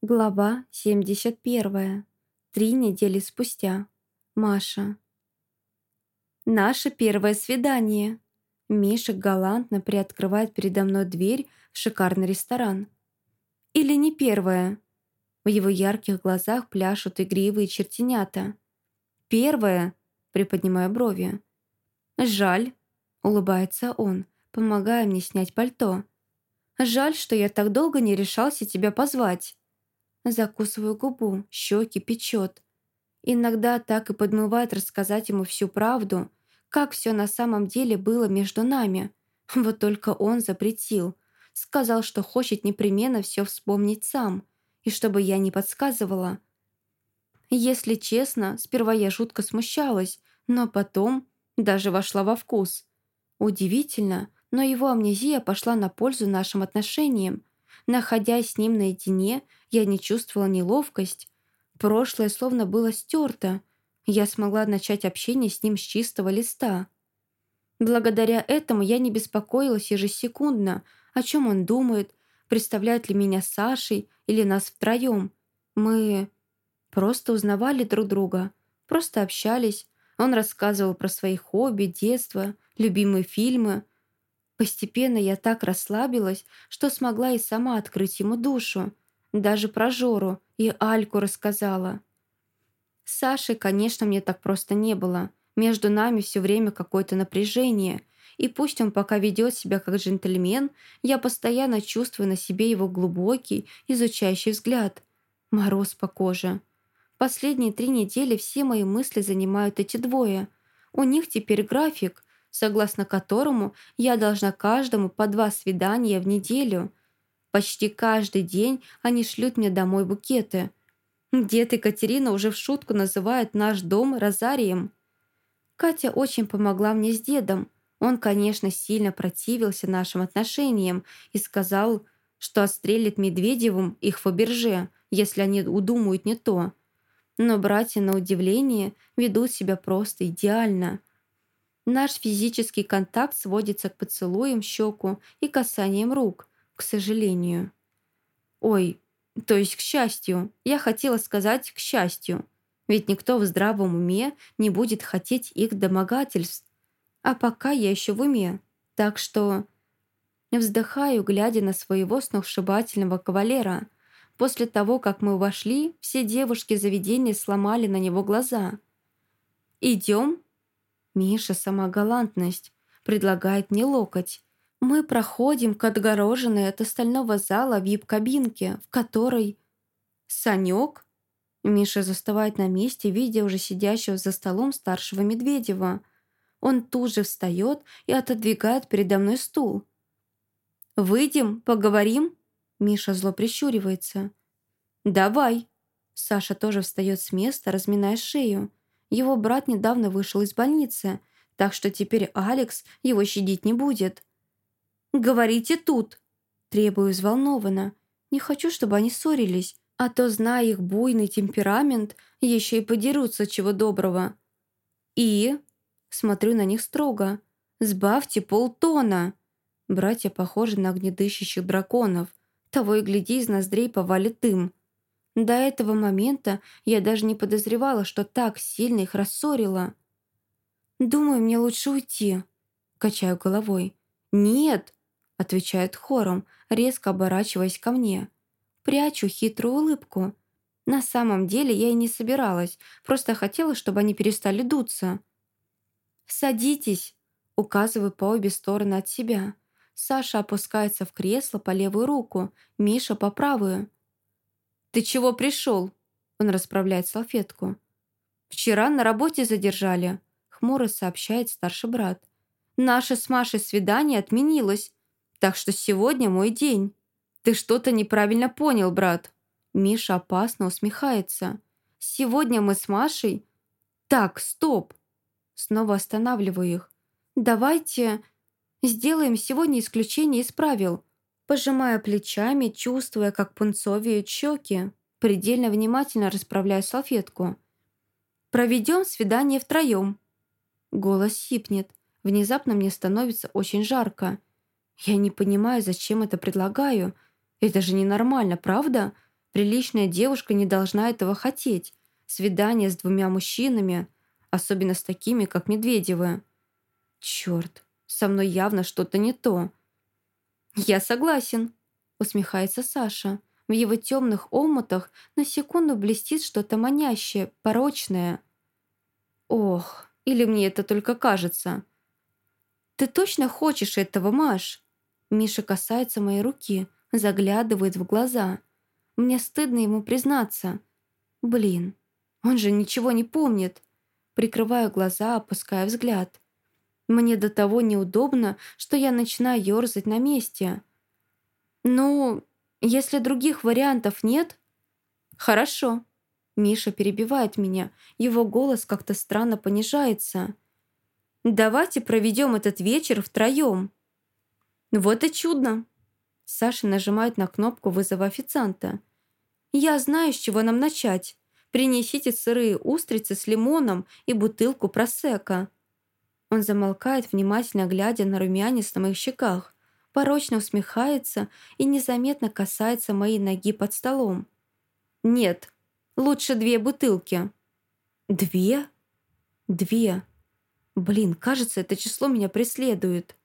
Глава 71. Три недели спустя. Маша. Наше первое свидание. Миша галантно приоткрывает передо мной дверь в шикарный ресторан. Или не первое. В его ярких глазах пляшут игривые чертенята. Первое, приподнимая брови. Жаль, улыбается он, помогая мне снять пальто. Жаль, что я так долго не решался тебя позвать. Закусываю губу, щеки печет. Иногда так и подмывает рассказать ему всю правду, как все на самом деле было между нами. Вот только он запретил. Сказал, что хочет непременно все вспомнить сам, и чтобы я не подсказывала. Если честно, сперва я жутко смущалась, но потом даже вошла во вкус. Удивительно, но его амнезия пошла на пользу нашим отношениям, Находясь с ним наедине, я не чувствовала неловкость. Прошлое словно было стерто. Я смогла начать общение с ним с чистого листа. Благодаря этому я не беспокоилась ежесекундно, о чем он думает, представляет ли меня Сашей или нас втроем. Мы просто узнавали друг друга, просто общались. Он рассказывал про свои хобби, детство, любимые фильмы – Постепенно я так расслабилась, что смогла и сама открыть ему душу. Даже про Жору и Альку рассказала. С конечно, мне так просто не было. Между нами все время какое-то напряжение. И пусть он пока ведет себя как джентльмен, я постоянно чувствую на себе его глубокий, изучающий взгляд. Мороз по коже. Последние три недели все мои мысли занимают эти двое. У них теперь график, согласно которому я должна каждому по два свидания в неделю. Почти каждый день они шлют мне домой букеты. Дед Екатерина уже в шутку называет наш дом розарием. Катя очень помогла мне с дедом. Он, конечно, сильно противился нашим отношениям и сказал, что отстрелит Медведевым их Фаберже, если они удумают не то. Но братья, на удивление, ведут себя просто идеально – Наш физический контакт сводится к поцелуям щеку и касаниям рук, к сожалению. Ой, то есть к счастью. Я хотела сказать «к счастью». Ведь никто в здравом уме не будет хотеть их домогательств. А пока я еще в уме. Так что... Вздыхаю, глядя на своего сногсшибательного кавалера. После того, как мы вошли, все девушки заведения сломали на него глаза. «Идем?» Миша сама галантность. Предлагает мне локоть. Мы проходим к отгороженной от остального зала вип-кабинке, в которой... «Санек?» Миша застывает на месте, видя уже сидящего за столом старшего Медведева. Он тут же встает и отодвигает передо мной стул. «Выйдем, поговорим?» Миша зло прищуривается. «Давай!» Саша тоже встает с места, разминая шею. Его брат недавно вышел из больницы, так что теперь Алекс его щадить не будет. «Говорите тут!» Требую взволнованно. Не хочу, чтобы они ссорились, а то, зная их буйный темперамент, еще и подерутся чего доброго. «И?» Смотрю на них строго. «Сбавьте полтона!» Братья похожи на огнедышащих драконов. Того и гляди, из ноздрей повалит им. До этого момента я даже не подозревала, что так сильно их рассорила. «Думаю, мне лучше уйти», — качаю головой. «Нет», — отвечает хором, резко оборачиваясь ко мне. Прячу хитрую улыбку. На самом деле я и не собиралась, просто хотела, чтобы они перестали дуться. «Садитесь», — указываю по обе стороны от себя. Саша опускается в кресло по левую руку, Миша по правую. «Ты чего пришел?» Он расправляет салфетку. «Вчера на работе задержали», — хмуро сообщает старший брат. «Наше с Машей свидание отменилось, так что сегодня мой день». «Ты что-то неправильно понял, брат». Миша опасно усмехается. «Сегодня мы с Машей...» «Так, стоп!» Снова останавливаю их. «Давайте сделаем сегодня исключение из правил пожимая плечами, чувствуя, как пунцовеют щеки, предельно внимательно расправляю салфетку. «Проведем свидание втроем». Голос сипнет. Внезапно мне становится очень жарко. Я не понимаю, зачем это предлагаю. Это же ненормально, правда? Приличная девушка не должна этого хотеть. Свидание с двумя мужчинами, особенно с такими, как Медведевы. Черт, со мной явно что-то не то. «Я согласен», — усмехается Саша. В его темных омутах на секунду блестит что-то манящее, порочное. «Ох, или мне это только кажется?» «Ты точно хочешь этого, Маш?» Миша касается моей руки, заглядывает в глаза. Мне стыдно ему признаться. Блин, он же ничего не помнит. Прикрываю глаза, опуская взгляд. Мне до того неудобно, что я начинаю ерзать на месте. «Ну, если других вариантов нет...» «Хорошо». Миша перебивает меня. Его голос как-то странно понижается. «Давайте проведем этот вечер втроем». «Вот и чудно!» Саша нажимает на кнопку вызова официанта. «Я знаю, с чего нам начать. Принесите сырые устрицы с лимоном и бутылку просека». Он замолкает, внимательно глядя на румянец на моих щеках, порочно усмехается и незаметно касается моей ноги под столом. «Нет, лучше две бутылки». «Две?» «Две. Блин, кажется, это число меня преследует».